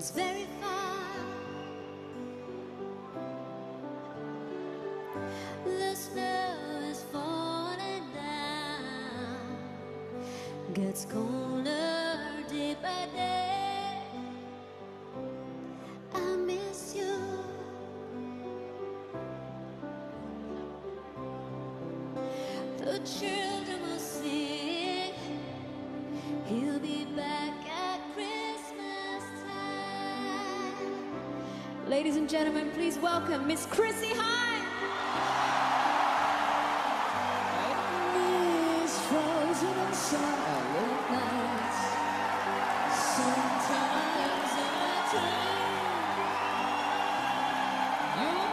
It's very far. The snow is falling down. Gets colder day by day. I miss you. The children Ladies and gentlemen, please welcome Miss Chrissy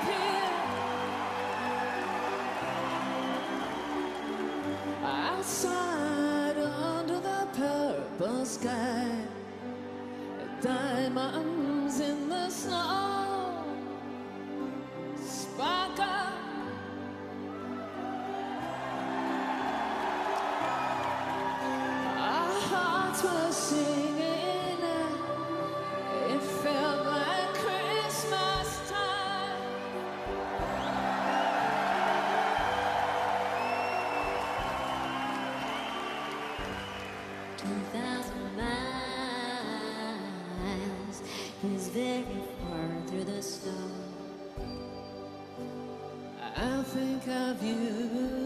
appear. Outside under the purple sky. Diamonds in the snow is very far through the snow. I think of you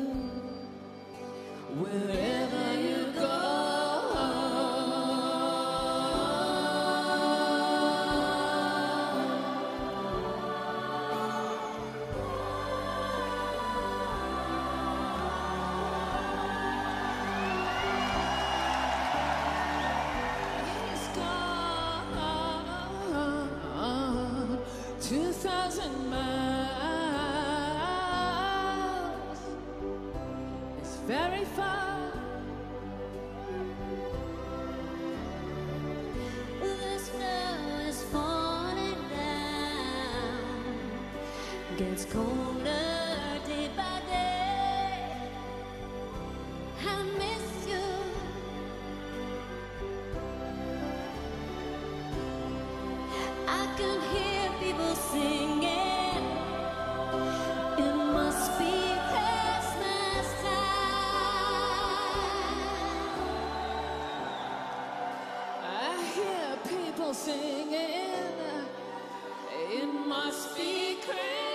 miles. It's very far. The snow is falling down. Gets colder day by day. I miss you. I can hear people singing. people singing in my speakers.